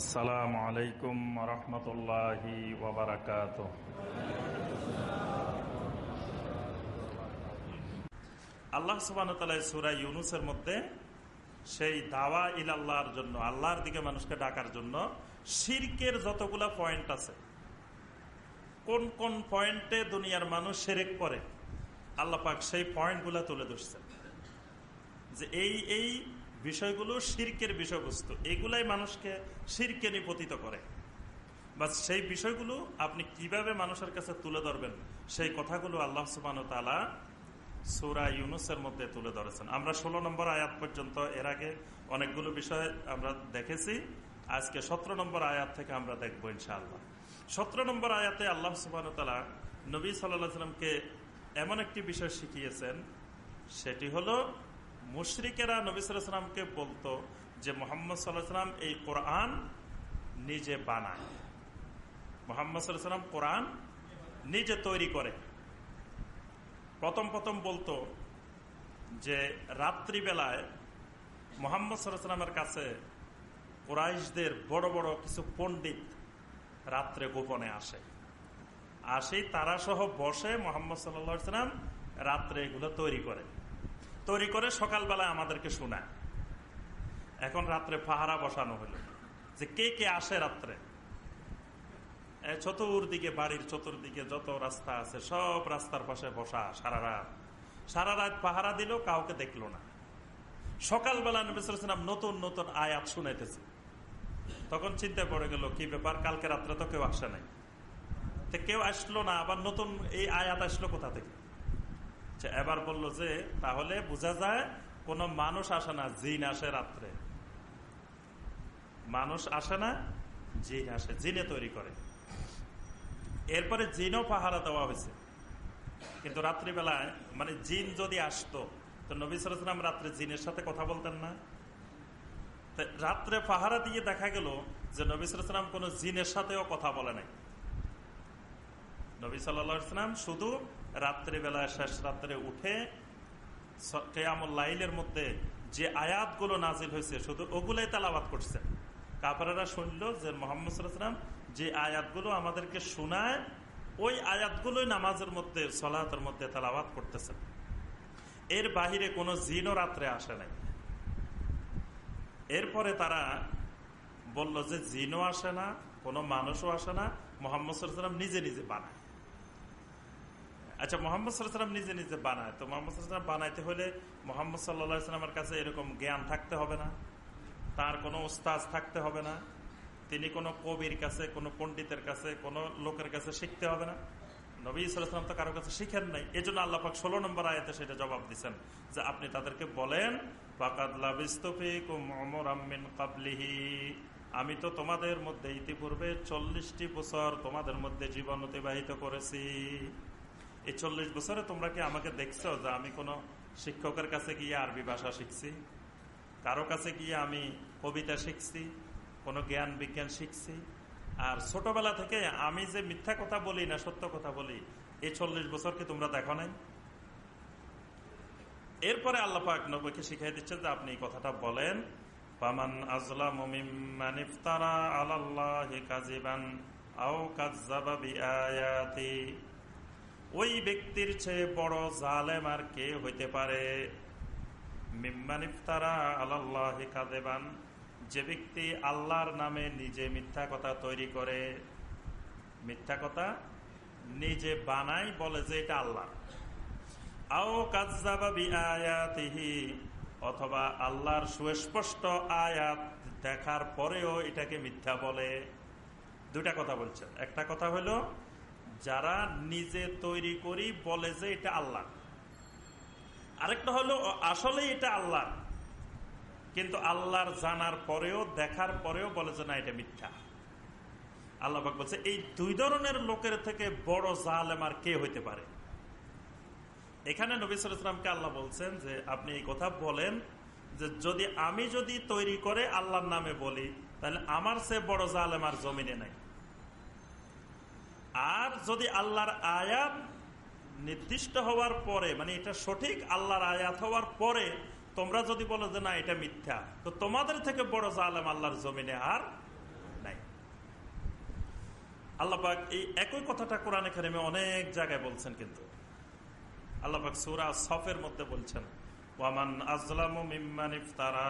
আসসালামু আলাইকুম রহমতুল্লাহি ওবরাকাত আল্লাহ সুবান সুরা ইউনুসের মধ্যে সেই দাওয়া ইল আল্লাহর জন্য, আল্লাহর দিকে মানুষকে ডাকার জন্য শিরকের যতগুলা পয়েন্ট আছে, কোন কোন পয়েন্টে দুনিয়ার মানুষ সেরেক করে, আল্লাহ পাক সেই পয়েন্টগুলা তুলে ধরছেন। যে এই এই বিষয়গুলো শিরকের বিষয়বস্তু। এগুলাই মানুষকে শিরকে নিপতিত করে। বা সেই বিষয়গুলো আপনি কীভাবে মানুষের কাছে তুলে ধরবেন, সেই কথাগুলো আল্লাহ সুবান তালা সুরা ইউনুসের মধ্যে তুলে ধরেছেন। আমরা ষোলো নম্বর আয়াত পর্যন্ত এর আগে অনেকগুলো বিষয় আমরা দেখেছি। আজকে সতেরো নম্বর আয়াত থেকে আমরা দেখব ইনশাআল্লাহ। সতেরো নম্বর আয়াতে আল্লাহ সুবান তালা নবী সাল্লাহ সাল্লামকে এমন একটি বিষয় শিখিয়েছেন, সেটি হলো মুশরিকেরা নবী সাল্লামকে বলতো যে মোহাম্মদ সাল্লাহাম এই কোরআন নিজে বানায়। মোহাম্মদ সাল্লাম কোরআন নিজে তৈরি করে। প্রথম প্রথম বলতো যে রাত্রিবেলায় মোহাম্মদ সাল্লামের কাছে কোরাইশদের বড় বড় কিছু পণ্ডিত রাত্রে গোপনে আসে। আসে তারা সহ বসে মোহাম্মদ সাল্লাম রাত্রে এগুলো তৈরি করে। তৈরি করে সকালবেলায় আমাদেরকে শোনায়। এখন রাত্রে পাহারা বসানো হলো। যে কে কে আসে রাত্রে? চতুর্দিকে বাড়ির চতুর্দিকে যত রাস্তা আছে, সব রাস্তার পাশে বসা সারা রাত। সারা রাত পাহারা দিল কাউকে দেখল না। সকালবেলা নবিসাম নতুন নতুন আয়াত শুনাইতেছে। তখন চিন্তা পড়ে গেল, কি ব্যাপার? কালকে রাত্রে তো কেউ আসে নাই। কেউ আসলো না, আবার নতুন এই আয়াত আসলো কোথা থেকে? এবার বলল যে, তাহলে বোঝা যায় কোন মানুষ আসে না, জিন আসে রাত্রে। মানুষ আসে না, জিন আসে। জিনে তৈরি করে। এরপরে জিনও পাহারা দেওয়া হয়েছে। কিন্তু রাত্রিবেলায় মানে জিন যদি আসতো, তো নবী সালাম রাত্রে জিনের সাথে কথা বলতেন না। রাত্রে পাহারা দিয়ে দেখা গেল যে নবী সালাম কোন জিনের সাথেও কথা বলে নাই। নবী সাল্লাম শুধু রাত্রিবেলায় শেষ রাত্রে উঠে কেয়ামুল্লাইলের মধ্যে যে আয়াতগুলো নাজিল হয়েছে, শুধু ওগুলাই তালাবাদ করছেন কাপড়েরা শুনল যে মোহাম্মদ সাল্লাম যে আয়াতগুলো আমাদেরকে শোনায়, ওই আয়াতগুলোই নামাজের মধ্যে সলাহাতের মধ্যে তালাবাদ করতেছেন এর বাহিরে কোনো জিনও রাত্রে আসে নাই। এরপরে তারা বলল যে জিনও আসে না, কোনো মানুষও আসে না, মোহাম্মদ সাল্লাম নিজে নিজে বানায়। আচ্ছা মোহাম্মদ সাল্লাম নিজে নিজে বানায়। তো মোহাম্মদ সাল্লাম বানাইতে হলে মোহাম্মদ সাল্লামের কাছে এরকম জ্ঞান থাকতে হবে না। তার কোনো উস্তাজ থাকতে হবে না। তিনি কোনো কবির কাছে, কোনো পণ্ডিতের কাছে, কোনো লোকের কাছে শিখতে হবে না। নবী সাল্লাম তো কারও কাছে শিখেন নাই। এই জন্য আল্লাহাক ষোলো নম্বর আয়তে সেটা জবাব দিচ্ছেন যে, আপনি তাদেরকে বলেন আমি তো তোমাদের মধ্যে ইতিপূর্বে চল্লিশটি বছর তোমাদের মধ্যে জীবন অতিবাহিত করেছি। এই চল্লিশ বছরে তোমরা কি আমাকে দেখছ যে আমি কোনো শিক্ষকের কাছে গিয়ে আরবি ভাষা শিখছি? কারও কাছে গিয়ে আমি কবিতা শিখছি, কোনো জ্ঞান বিজ্ঞান শিখছি? আর ছোটবেলা থেকে আমি যে মিথ্যা কথা বলি না সত্য কথা বলি, এই চল্লিশ বছরকে তোমরা দেখো নাই? এরপরে আল্লাপাক নবীকে শিখাই দিচ্ছে যে আপনি এই কথাটা বলেন আল্লাহ কাজিবান আও বিআয়াতি। ওই ব্যক্তির চেয়ে বড় জালেম আর কে হইতে পারে? মিম্মানিফতারা যে ব্যক্তি আল্লাহর নামে নিজে মিথ্যা কথা তৈরি করে, মিথ্যা কথা নিজে বানাই বলে যে এটা আল্লাহ। আও কাজাবাবি আয়াতিহি অথবা আল্লাহর সুস্পষ্ট আয়াত দেখার পরেও এটাকে মিথ্যা বলে। দুটা কথা বলছেন। একটা কথা হলো যারা নিজে তৈরি করি বলে যে এটা আল্লাহ। আরেকটা হলো আসলে এটা আল্লাহ। কিন্তু আল্লাহর জানার পরেও, দেখার পরেও বলে যে না, এটা মিথ্যা। আল্লাহ বলছে, এই দুই ধরনের লোকের থেকে বড় জালেম আর কে হইতে পারে? এখানে নবী সালামকে আল্লাহ বলছেন যে, আপনি এই কথা বলেন যে, যদি আমি যদি তৈরি করে আল্লাহর নামে বলি, তাহলে আমার সে বড় জালেম আর জমিনে নাই। আর যদি আল্লাহর আয়াত নির্দিষ্ট হওয়ার পরে মানে এটা সঠিক আল্লাহর আয়াত হওয়ার পরে, তোমরা যদি বলো যে না, এটা মিথ্যা, তো তোমাদের থেকে বড় জালেম আল্লাহর জমিনে আর নাই। আল্লাপাক এই একই কথাটা কোরআন এখানে অনেক জায়গায় বলছেন কিন্তু। আল্লাপাক সুরা সফের মধ্যে বলছেন, ওয়ামান মিম্মান ইফতারা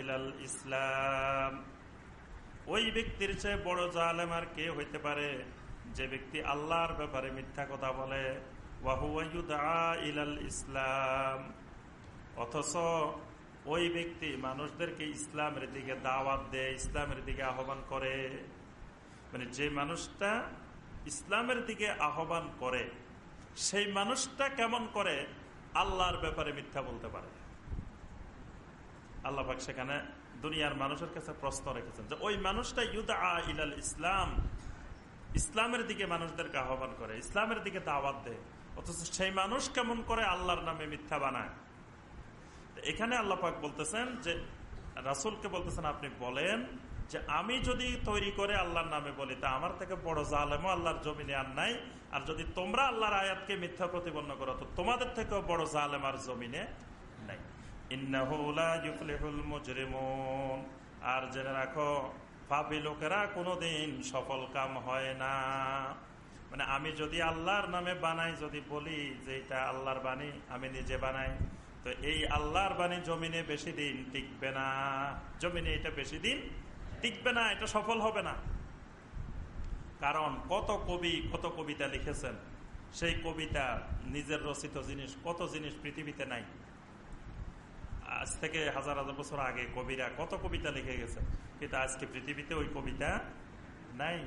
ইলাল ইসলাম। ওই ব্যক্তির চেয়ে বড় জালেম আর কে হইতে পারে? যে ব্যক্তি আল্লাহর ব্যাপারে মিথ্যা কথা বলে ইসলাম। অথচ ওই ব্যক্তি মানুষদেরকে ইসলামের দিকে দাওয়াত দেয়, ইসলামের দিকে আহ্বান করে। মানে যে মানুষটা ইসলামের দিকে আহ্বান করে, সেই মানুষটা কেমন করে? আল্লাহর ব্যাপারে মিথ্যা বলতে পারে। আল্লাহ সেখানে দুনিয়ার মানুষের কাছে প্রশ্ন রেখেছেন যে ওই মানুষটা ইউদা ইলাল ইসলাম, ইসলামের দিকে মানুষদেরকে আহ্বান করে, ইসলামের দিকে দাওয়াত দেয়। অথচ সেই মানুষ কেমন করে আল্লাহর নামে মিথ্যা বানায়? এখানে আল্লাহ পাক বলতেছেন যে, রাসুলকে বলতেছেন, আপনি বলেন যে আমি যদি তৈরি করে আল্লাহর নামে বলি, তা আমার থেকে বড় জালেমও আল্লাহর জমিনে আর নাই। আর যদি তোমরা আল্লাহর আয়াতকে মিথ্যা প্রতিপন্ন করো, তো তোমাদের থেকেও বড় জালেম আর জমিনে নাই। আর জেনে রাখো, পাপি লোকেরা কোনোদিন সফল কাম হয় না। মানে আমি যদি আল্লাহর নামে বানাই, যদি বলি যে এটা আল্লাহর বাণী, আমি নিজে বানাই, তো এই আল্লাহর বাণী জমিনে বেশি দিন টিকবে না। জমিনে এটা বেশি দিন টিকবে না, এটা সফল হবে না। কারণ কত কবি, কত কবিতা লিখেছেন, সেই কবিতা নিজের রচিত জিনিস, কত জিনিস পৃথিবীতে নাই। আজ থেকে হাজার হাজার বছর আগে কবিরা কত কবিতা লিখে গেছে কিন্তু আজকে পৃথিবীতে ওই কবিতা নাই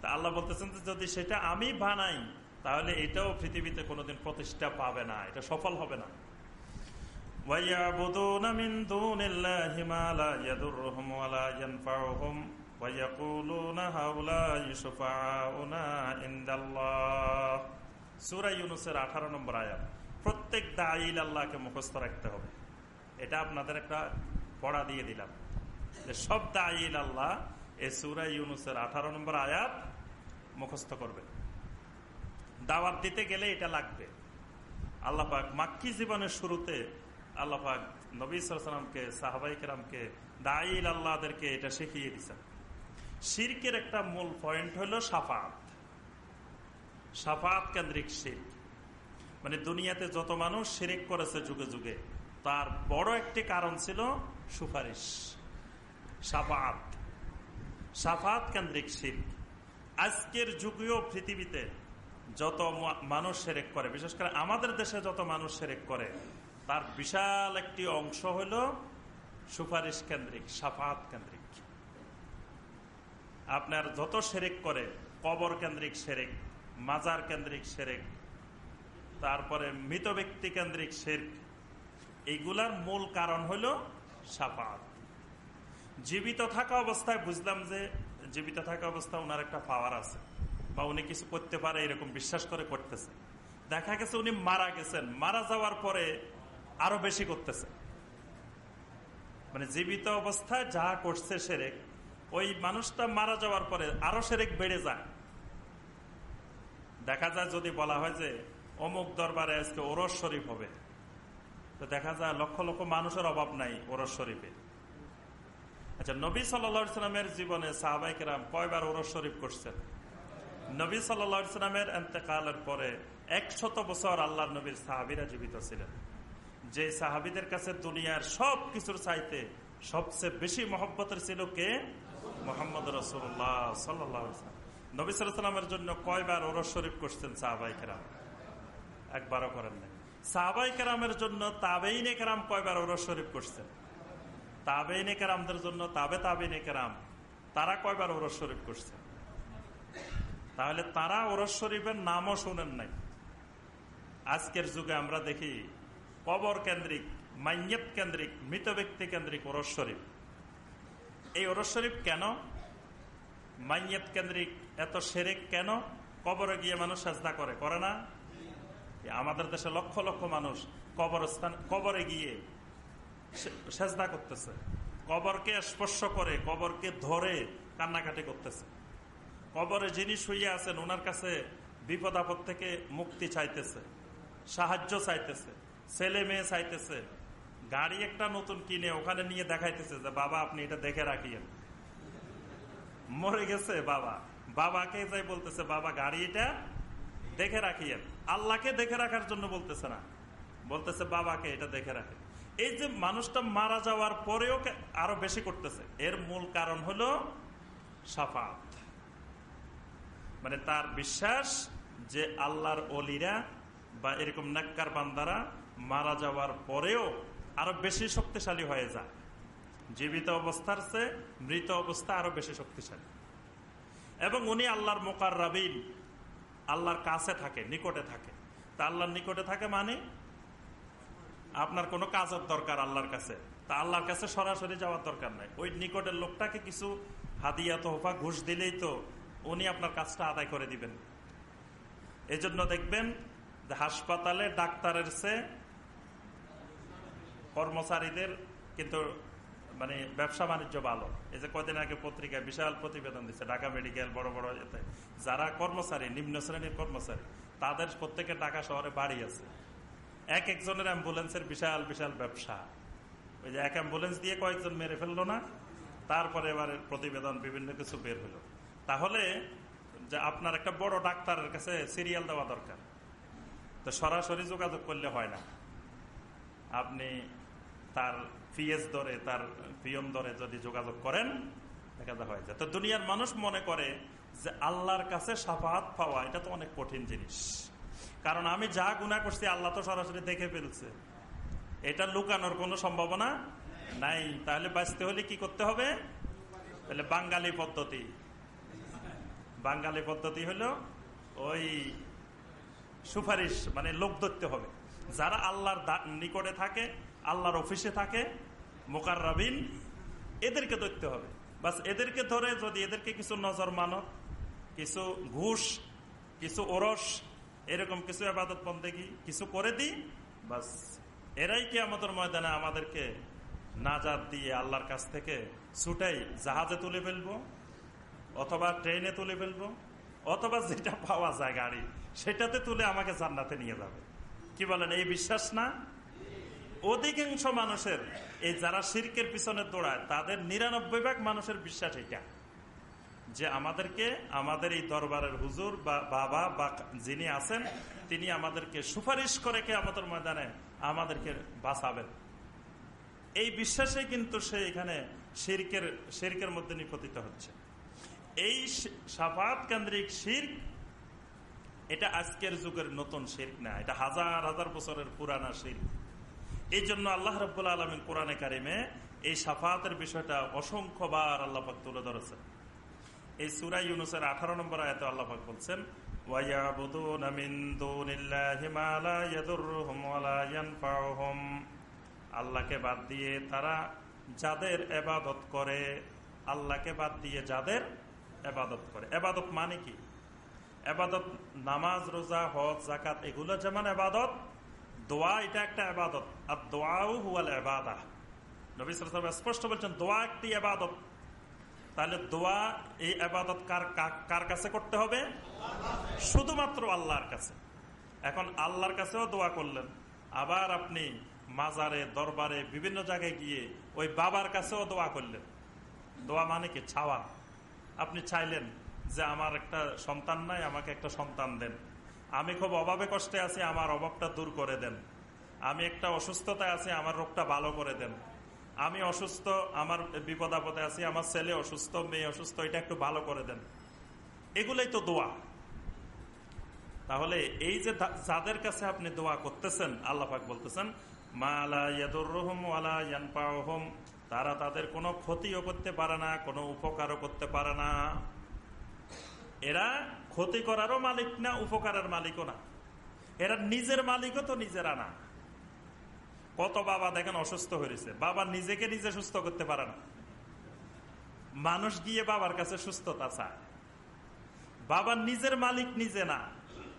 তা আল্লাহ বলতেছেন যদি সেটা আমি বানাই তাহলে এটাও পৃথিবীতে কোনোদিন প্রতিষ্ঠা পাবে না এটা সফল হবে না ويعبدون من دون الله ما لا يضرهم ولا ينفعهم ويقولون هؤلاء شفعاؤنا عند الله সূরা ইউনূসের 18 নম্বর আয়াত প্রত্যেক দাঈল আল্লাহকে মুখস্থ রাখতে হবে এটা আপনাদের একটা পড়া দিয়ে দিলাম। যে সব দাঈল আল্লাহ এই সূরা ইউনূসের 18 নম্বর আয়াত মুখস্থ করবে। দাওয়াত দিতে গেলে এটা লাগবে। আল্লাহ পাক মাক্কি জীবনের শুরুতে আল্লাহাক নবী সালামকে সাহাবাইকেরামকে দাইল আল্লাহদেরকে এটা শিখিয়ে দিচ্ছেন শিরকের একটা মূল পয়েন্ট হল সাফাত। সাফাত কেন্দ্রিক শির। মানে দুনিয়াতে যত মানুষ শিরিক করেছে যুগে যুগে তার বড় একটি কারণ ছিল সুপারিশ। সাফাত। সাফাত কেন্দ্রিক শিল্প। আজকের যুগেও পৃথিবীতে যত মানুষ সেরেক করে, বিশেষ করে আমাদের দেশে যত মানুষ সেরেক করে, তার বিশাল একটি অংশ হল সুপারিশ কেন্দ্রিক, সাফাত কেন্দ্রিক। আপনার যত সেরেক করে, কবর কেন্দ্রিক সেরেক, মাজার কেন্দ্রিক সেরেক, তারপরে মৃত ব্যক্তি কেন্দ্রিক শের এইগুলার মূল কারণ হল সাফাত। জীবিত থাকা অবস্থায় বুঝলাম যে জীবিত থাকা অবস্থায় ওনার একটা পাওয়ার আছে, বা উনি কিছু করতে পারে এরকম বিশ্বাস করে করতেছে। দেখা গেছে উনি মারা গেছেন, মারা যাওয়ার পরে আরও বেশি করতেছে। মানে জীবিত অবস্থায় যা করছে সেরেক, ওই মানুষটা মারা যাওয়ার পরে আরও সেরেক বেড়ে যায়। দেখা যায় যদি বলা হয় যে অমুক দরবারে আজকে ওরস শরীফ হবে। তো দেখা যায় লক্ষ লক্ষ মানুষের অভাব নাই ওরস শরীফে। আচ্ছা নবী সাল্লামের জীবনে সাহবাইকেরাম কয়বার ওরস শরীফ করছেন? নবী সাল্লামের এতেকালের পরে একশত বছর আল্লাহ নবীর সাহাবিরা জীবিত ছিলেন। যে সাহাবিদের কাছে দুনিয়ার সব কিছুর চাইতে সবচেয়ে বেশি মহব্বতের ছিল কে? মোহাম্মদ রসুল্লাহ সাল্লাহ নবী সাল্লামের জন্য কয়বার ওরস শরীফ করছেন সাহাবাই কেরাম? একবারও করেন নাই। সাহাবাই কেরামের জন্য তাবেইনে কেরাম কয়বার ওরস শরীফ করছেন? তাবেইনে কেরামদের জন্য তাবে তাবেইনে কেরাম তারা কয়বার ওরস শরীফ করছেন? তাহলে তারা ওরস শরীফের নামও শোনেন নাই। আজকের যুগে আমরা দেখি কবর কেন্দ্রিক, মাইয়েত কেন্দ্রিক, মৃত ব্যক্তি কেন্দ্রিক ওরস শরীফ। এই ওরস শরীফ কেন? মাইয়েত কেন্দ্রিক এত সেরেক কেন? কবরে গিয়ে মানুষ সাজদা করে করে না? আমাদের দেশে লক্ষ লক্ষ মানুষ কবরস্থান, কবরে গিয়ে সেজদা করতেছে। কবরকে স্পর্শ করে, কবরকে ধরে কান্নাকাটি করতেছে। কবরে যিনি শুয়ে আছেন ওনার কাছে বিপদ আপদ থেকে মুক্তি চাইতেছে, সাহায্য চাইতেছে, ছেলে মেয়ে চাইতেছে। গাড়ি একটা নতুন কিনে ওখানে নিয়ে দেখাইতেছে যে, বাবা, আপনি এটা দেখে রাখিয়েন। মরে গেছে বাবা। বাবাকে যাই বলতেছে, বাবা, গাড়ি এটা দেখে রাখিয়েন। আল্লাহকে দেখে রাখার জন্য বলতেছে না। বলতেছে, বাবাকে এটা দেখে রাখে। এই যে মানুষটা মারা যাওয়ার পরেও আরও বেশি করতেছে। এর মূল কারণ হলো সাফাত। মানে তার বিশ্বাস যে আল্লাহর অলিরা বা এরকম নাক্কার বান্দারা মারা যাওয়ার পরেও আরও বেশি শক্তিশালী হয়ে যায়। জীবিত অবস্থার চেয়ে মৃত অবস্থা আরও বেশি শক্তিশালী। এবং উনি আল্লাহর মোকার রাবিন আল্লাহর কাছে থাকে, নিকটে থাকে। তা আল্লাহর নিকটে থাকে মানে? আপনার কোনো কাজের দরকার আল্লাহর কাছে। তা আল্লাহর কাছে সরাসরি যাওয়ার দরকার নাই। ওই নিকটের লোকটাকে কিছু হাদিয়া, তোহফা, ঘুষ দিলেই তো উনি আপনার কাজটা আদায় করে দিবেন। এই জন্য দেখবেন, হাসপাতালে ডাক্তারের সে কর্মচারীদের কিন্তু মানে ব্যবসা বাণিজ্য ভালো। এই যে কদিন আগে পত্রিকায় বিশাল প্রতিবেদন দিচ্ছে ঢাকা মেডিকেল, বড় বড় এতে। যারা কর্মচারী, নিম্ন শ্রেণির কর্মচারী, তাদের প্রত্যেকের ঢাকা শহরে বাড়ি আছে। এক একজনের অ্যাম্বুলেন্সের বিশাল বিশাল ব্যবসা। ওই যে এক অ্যাম্বুলেন্স দিয়ে কয়েকজন মেরে ফেলল না, তারপরে এবার প্রতিবেদন বিভিন্ন কিছু বের হলো। তাহলে যে আপনার একটা বড় ডাক্তারের কাছে সিরিয়াল দেওয়া দরকার। তো সরাসরি যোগাযোগ করলে হয় না। আপনি তার পিএস দরে তার পিয়ন দরে যদি যোগাযোগ করেন, দেখা হয়ে যায়। তো দুনিয়ার মানুষ মনে করে যে আল্লাহর কাছে সাফাহাত পাওয়া, এটা তো অনেক কঠিন জিনিস। কারণ আমি যা গুণা করছি, আল্লাহ তো সরাসরি দেখে ফেলছে। এটা লুকানোর কোনো সম্ভাবনা নাই। তাহলে বাঁচতে হলে কি করতে হবে? তাহলে বাঙালি পদ্ধতি। বাঙালি পদ্ধতি হলো ওই সুপারিশ মানে লোক ধরতে হবে। যারা আল্লাহর নিকটে থাকে, আল্লাহর অফিসে থাকে মোকার রাবিন এদেরকে ধরতে হবে। বাস এদেরকে ধরে যদি এদেরকে কিছু নজর মানো, কিছু ঘুষ, কিছু ওরস, এরকম কিছু আবাদত বন্দেগি কিছু করে দিই, বাস এরাই কি আমাদের ময়দানে আমাদেরকে নাজাদ দিয়ে আল্লাহর কাছ থেকে ছুটাই জাহাজে তুলে ফেলব, অথবা ট্রেনে তুলে ফেলব, অথবা যেটা পাওয়া যায় গাড়ি, সেটাতে তুলে আমাকে জান্নাতে নিয়ে যাবে। কি বলেন, এই বিশ্বাস না? অধিকাংশ মানুষের এই যারা শির্কের পিছনে দৌড়ায়, তাদের নিরানব্বই ভাগ মানুষের বিশ্বাস এটা যে আমাদেরকে, আমাদের এই দরবারের হুজুর বা বাবা বা যিনি আছেন, তিনি আমাদেরকে সুপারিশ করে কে আমাদের ময়দানে আমাদেরকে বাঁচাবেন। এই বিশ্বাসে কিন্তু সে এখানে শিরকের শিরকের মধ্যে নিপতিত হচ্ছে। এই সাফাত কেন্দ্রিক শির্ক, এটা আজকের যুগের নতুন শির্ক না, এটা হাজার হাজার বছরের পুরানা শির্ক। এই জন্য আল্লাহ রব্বুল্লা আলমিন কোরআনে কারিমে এই সাফাতের বিষয়টা অসংখ্য অসংখ্যবার আল্লাহাক তুলে ধরেছেন। এই সুরাই ইউনুসের আঠারো নম্বর আয়তে আল্লাহাক বলছেন আল্লাহকে বাদ দিয়ে তারা যাদের এবাদত করে, আল্লাহকে বাদ দিয়ে যাদের এবাদত করে। এবাদত মানে কি? এবাদত নামাজ, রোজা, হজ জাকাত এগুলো যেমন এবাদত, দোয়া এটা একটা আবাদত আর দোয়াও স্পষ্ট বলছেন, দোয়া একটি আবাদত তাহলে দোয়া এই আবাদত কার কার কাছে করতে হবে? শুধুমাত্র আল্লাহর কাছে। এখন আল্লাহর কাছেও দোয়া করলেন। আবার আপনি মাজারে, দরবারে, বিভিন্ন জায়গায় গিয়ে ওই বাবার কাছেও দোয়া করলেন। দোয়া মানে কি? ছাওয়া। আপনি চাইলেন যে আমার একটা সন্তান নাই, আমাকে একটা সন্তান দেন। আমি খুব অভাবে কষ্টে আছি, আমার অভাবটা দূর করে দেন। আমি একটা অসুস্থতায় আছি, আমার রোগটা ভালো করে দেন। আমি অসুস্থ, আমার বিপদ আপদে আছি, আমার ছেলে অসুস্থ, মেয়ে অসুস্থ, এটা একটু ভালো করে দেন। এগুলাই তো দোয়া। তাহলে এই যে যাদের কাছে আপনি দোয়া করতেছেন আল্লাহাক বলতেছেন তারা তাদের কোনো ক্ষতিও করতে পারে না, কোনো উপকারও করতে পারে না। এরা ক্ষতি করারও মালিক না, উপকারের মালিকও না। এরা নিজের মালিকও তো নিজেরা না। কত বাবা দেখেন অসুস্থ হয়েছে বাবা নিজেকে নিজে সুস্থ করতে পারে না। মানুষ গিয়ে বাবার কাছে সুস্থতা চায়। বাবা নিজের মালিক নিজে না।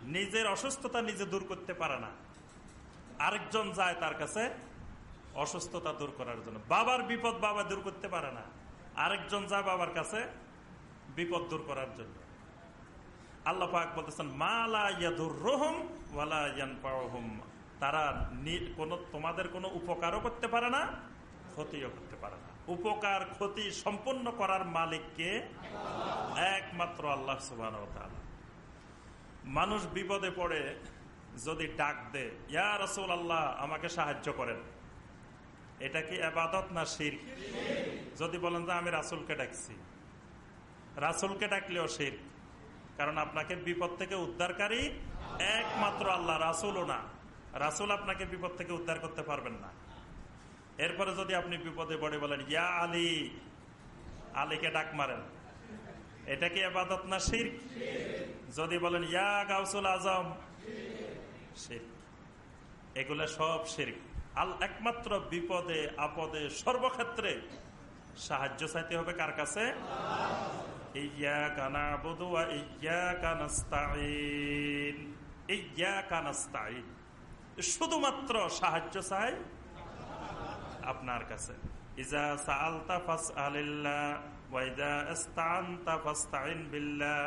নিজের অসুস্থতা নিজে দূর করতে পারে না। আরেকজন যায় তার কাছে অসুস্থতা দূর করার জন্য। বাবার বিপদ বাবা দূর করতে পারে না। আরেকজন যায় বাবার কাছে বিপদ দূর করার জন্য। আল্লাহ পাক বলতেছেন, মালা ইয়াদুর রহম ওয়ালা ইয়ান তারা কোনো তোমাদের কোনো উপকারও করতে পারে না, ক্ষতিও করতে পারে না। উপকার, ক্ষতি সম্পন্ন করার মালিককে একমাত্র আল্লাহ সুবাহ মানুষ বিপদে পড়ে যদি ডাক দে ইয়া রসুল আল্লাহ আমাকে সাহায্য করেন। এটা কি আবাদত না শির? যদি বলেন যে, আমি রাসুলকে ডাকছি। রাসুলকে ডাকলেও শির। কারণ আপনাকে বিপদ থেকে উদ্ধারকারী একমাত্র আল্লাহ, রাসুলও না। রাসুল আপনাকে বিপদ থেকে উদ্ধার করতে পারবেন না। এরপরে যদি আপনি বিপদে পড়ে বলেন, ইয়া আলী, আলীকে ডাক মারেন। এটা কি আবাদত না শির যদি বলেন, ইয়া গাউসুল আজম এগুলা সব শির আল একমাত্র বিপদে, আপদে সর্বক্ষেত্রে সাহায্য চাইতে হবে কার কাছে? ইয়া কানা বধুয়া ইয়া কানাস্তাইন ইয়া কানাস্তাইন শুধুমাত্র সাহায্য চাই আপনার কাছে। ইজা সাআলতা ফাসআলিল্লাহ ওয়া ইজা ইসতাআনতা ফাসতাইন বিল্লাহ।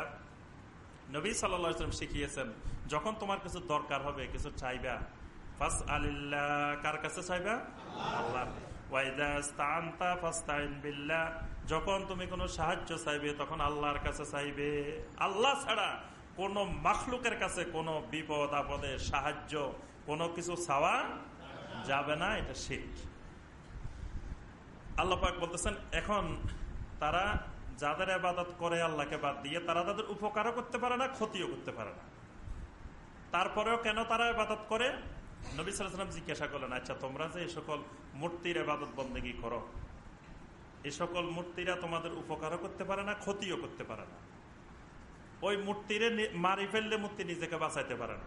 নবী আলাইহি শিখিয়েছেন, যখন তোমার কিছু দরকার হবে, কিছু চাইবা ফাসআলিল্লাহ কার কাছে চাইবা? আল্লাহ যখন তুমি কোনো সাহায্য চাইবে, তখন আল্লাহর কাছে চাইবে। আল্লাহ ছাড়া কোন মাখলুকের কাছে কোনো বিপদ আপদে সাহায্য কোনো কিছু চাওয়া যাবে না, এটা শিখ আল্লাপাক বলতেছেন, এখন তারা যাদের আবাদত করে আল্লাহকে বাদ দিয়ে, তারা তাদের উপকারও করতে পারে না, ক্ষতিও করতে পারে না। তারপরেও কেন তারা আবাদত করে? নবী সালাম জিজ্ঞাসা করলেন আচ্ছা তোমরা যে এই সকল মূর্তির আবাদত বন্দেগী করো এই সকল মূর্তিরা তোমাদের উপকারও করতে পারে না, ক্ষতিও করতে পারে না। ওই মূর্তিরে মারি ফেললে মূর্তি নিজেকে বাঁচাইতে পারে না।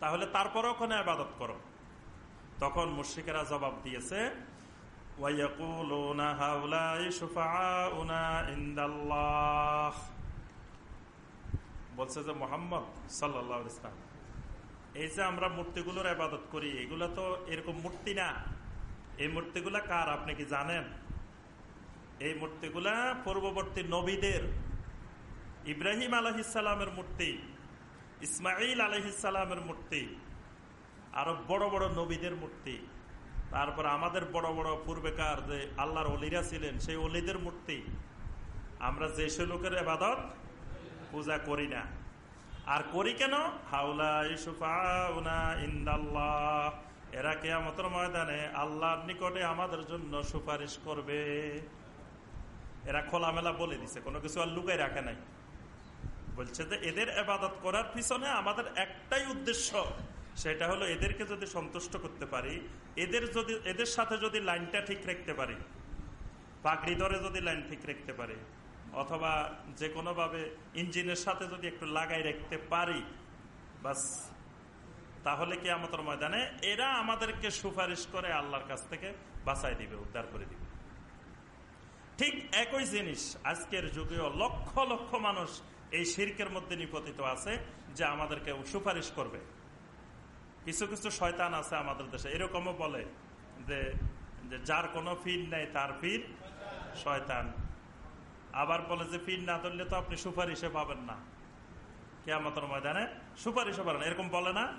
তাহলে তারপরেও ওখানে আবাদত করো। তখন মুর্শিকেরা জবাব দিয়েছে বলছে যে মোহাম্মদ সাল্লাহ ইসলাম এই যে আমরা মূর্তিগুলোর আবাদত করি, এগুলো তো এরকম মূর্তি না। এই মূর্তিগুলা কার, আপনি কি জানেন? এই মূর্তিগুলা পূর্ববর্তী নবীদের, ইব্রাহিম আলহিসালামের মূর্তি। ইসমাইল আলহিসালামের মূর্তি, আরও বড় বড় নবীদের মূর্তি, তারপর আমাদের বড় বড় পূর্বেকার যে আল্লাহর অলিরা ছিলেন, সেই অলিদের মূর্তি। আমরা যে সে লোকের আবাদত পূজা করি না। আর করি কেন? হাউলা ইন্দাল্লাহ। এরা কেয়ামতের ময়দানে আল্লাহর নিকটে আমাদের জন্য সুপারিশ করবে। এরা খোলামেলা বলে দিছে, কোনো কিছু আর লুকাই রাখে নাই। বলছে যে এদের এবাদত করার পিছনে আমাদের একটাই উদ্দেশ্য, সেটা হলো এদেরকে যদি সন্তুষ্ট করতে পারি, এদের যদি, এদের সাথে যদি লাইনটা ঠিক রাখতে পারি, পাগড়ি ধরে যদি লাইন ঠিক রাখতে পারি, অথবা যে কোনোভাবে ইঞ্জিনের সাথে যদি একটু লাগাই রাখতে পারি, বাস, তাহলে কি আমাদের ময়দানে এরা আমাদেরকে সুপারিশ করে আল্লাহর কাছ থেকে বাঁচাই দিবে, উদ্ধার করে দিবে। ঠিক একই জিনিস আজকের যুগেও লক্ষ লক্ষ মানুষ এই শির্কের মধ্যে নিপতিত আছে যে আমাদেরকে সুপারিশ করবে। কিছু কিছু শয়তান আছে আমাদের দেশে। এরকমও বলে যে যার কোনো ফির নেই, তার ফির শয়তান। আবার বলে যে, ফির না ধরলে তো আপনি সুপারিশে পাবেন না। কেয়ামতের ময়দানে সুপারিশে পাবেন এরকম বলে না?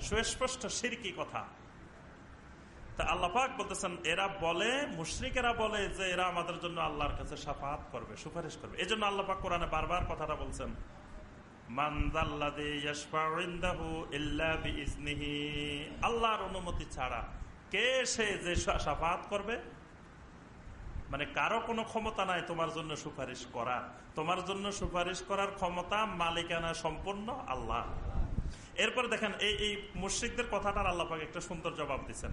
সুস্পষ্ট সিরকি কথা। তা আল্লাপাক বলতেছেন, এরা বলে, মুশ্রিকেরা বলে যে এরা আমাদের জন্য আল্লাহর কাছে সাফাত করবে, সুপারিশ করবে। এই জন্য আল্লাপাক কোরআনে বারবার কথাটা বলছেন আল্লাহর অনুমতি ছাড়া কে সে যে সাফাত করবে? মানে কারও কোনো ক্ষমতা নাই তোমার জন্য সুপারিশ করা তোমার জন্য সুপারিশ করার ক্ষমতা মালিকানা সম্পূর্ণ আল্লাহ। এরপর দেখেন, এই এই মুশ্রিকদের কথাটার আল্লাহ পাকে একটা সুন্দর জবাব দিচ্ছেন।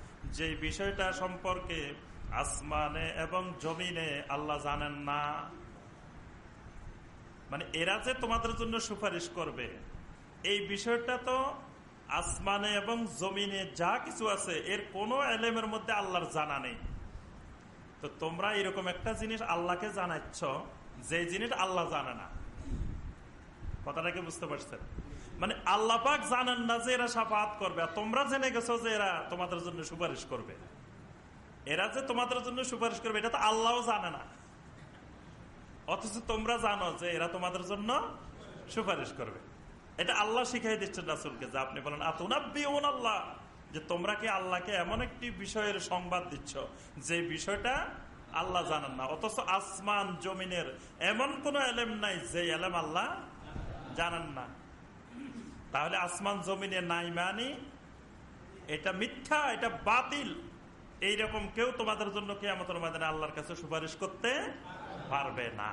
যে বিষয়টা সম্পর্কে আসমানে এবং জমিনে আল্লাহ জানেন না মানে এরা যে তোমাদের জন্য সুপারিশ করবে, এই বিষয়টা তো আসমানে এবং জমিনে যা কিছু আছে, এর কোনো এলেমের মধ্যে আল্লাহর জানা নেই। তো তোমরা এরকম একটা জিনিস আল্লাহকে জানাচ্ছ, যে জিনিস আল্লাহ জানে না। কথাটাকে বুঝতে পারছেন? মানে আল্লাহ পাক জানেন না যে এরা সাফাত করবে, আর তোমরা জেনে গেছো যে এরা তোমাদের জন্য সুপারিশ করবে। এরা যে তোমাদের জন্য সুপারিশ করবে, এটা তো আল্লাহও জানে না। অথচ তোমরা জানো যে এরা তোমাদের জন্য সুপারিশ করবে। এটা আল্লাহ শিখাই দিচ্ছেন রাসুলকে, যে আপনি বলেন, আতুনাব্বিউন আল্লাহ? যে তোমরা কি আল্লাহকে এমন একটি বিষয়ের সংবাদ দিচ্ছ, যে বিষয়টা আল্লাহ জানেন না? অথচ আসমান, জমিনের এমন কোন এলেম নাই যে এলেম আল্লাহ জানেন না। তাহলে আসমান জমিনে নাই মানি এটা মিথ্যা, এটা বাতিল। এইরকম কেউ তোমাদের জন্য কে আমাদের আল্লাহর কাছে সুপারিশ করতে পারবে না।